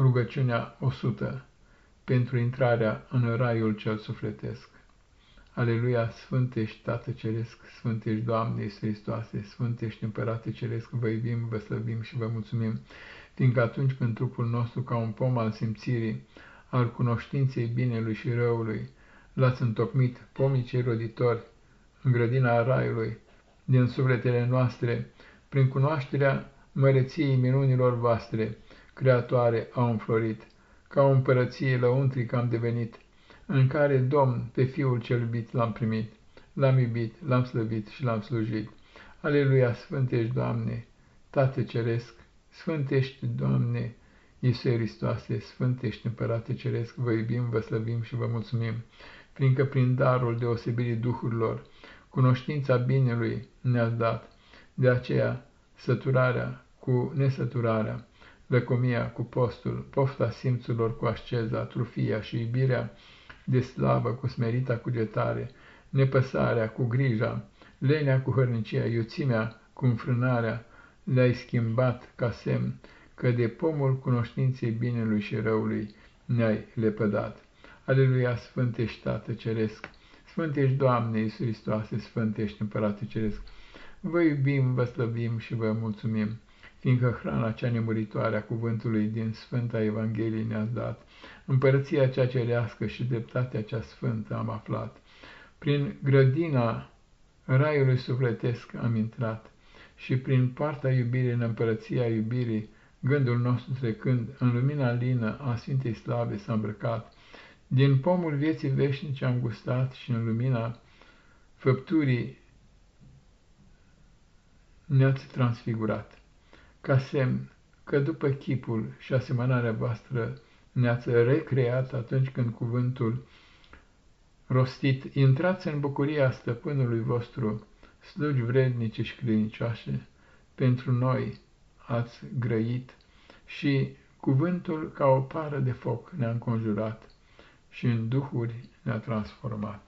Rugăciunea 100 pentru intrarea în raiul cel sufletesc. Aleluia, Sfânt ești, Tată Ceresc, Sfânt ești, Doamne Iisus Hristoase, Sfânt ești, Împărate Ceresc, vă iubim, vă slăbim și vă mulțumim, fiindcă atunci când trupul nostru, ca un pom al simțirii, al cunoștinței binelui și răului, l-ați întocmit, pomii cei roditori, în grădina raiului, din sufletele noastre, prin cunoașterea măreției minunilor voastre, creatoare au înflorit, ca o împărăție lăuntrică am devenit, în care Domn pe Fiul cel iubit l-am primit, l-am iubit, l-am slăvit și l-am slujit. Aleluia, Sfânt ești, Doamne, Tată Ceresc, Sfânt ești, Doamne, Iisuse Hristoase, Sfânt ești, Împărate Ceresc, vă iubim, vă slăvim și vă mulțumim, fiindcă prin darul deosebirii duhurilor, cunoștința binelui ne-ați dat, de aceea săturarea cu nesăturarea, lăcomia cu postul, pofta simțurilor cu asceza, trufia și iubirea de slavă cu smerita cugetare, nepăsarea cu grija, lenea cu hărnicia, iuțimea cu înfrânarea, le-ai schimbat ca semn că de pomul cunoștinței binelui și răului ne-ai lepădat. Aleluia, Sfânt ești Tată Ceresc, Sfânt ești Doamne Iisus Hristoase, Sfânt ești Împărate Ceresc, vă iubim, vă slăbim și vă mulțumim fiindcă hrana cea nemuritoare a cuvântului din Sfânta Evanghelie ne-ați dat, împărăția cea cerească și dreptatea cea sfântă am aflat. Prin grădina raiului sufletesc am intrat și prin partea iubirii în împărăția iubirii, gândul nostru trecând, în lumina lină a Sfintei Slave s-a îmbrăcat, din pomul vieții veșnice am gustat și în lumina făpturii ne-ați transfigurat ca semn că după chipul și asemănarea voastră ne-ați recreat atunci când cuvântul rostit, intrați în bucuria stăpânului vostru, slugi vrednice și credincioase, pentru noi ați grăit și cuvântul ca o pară de foc ne-a înconjurat și în duhuri ne-a transformat.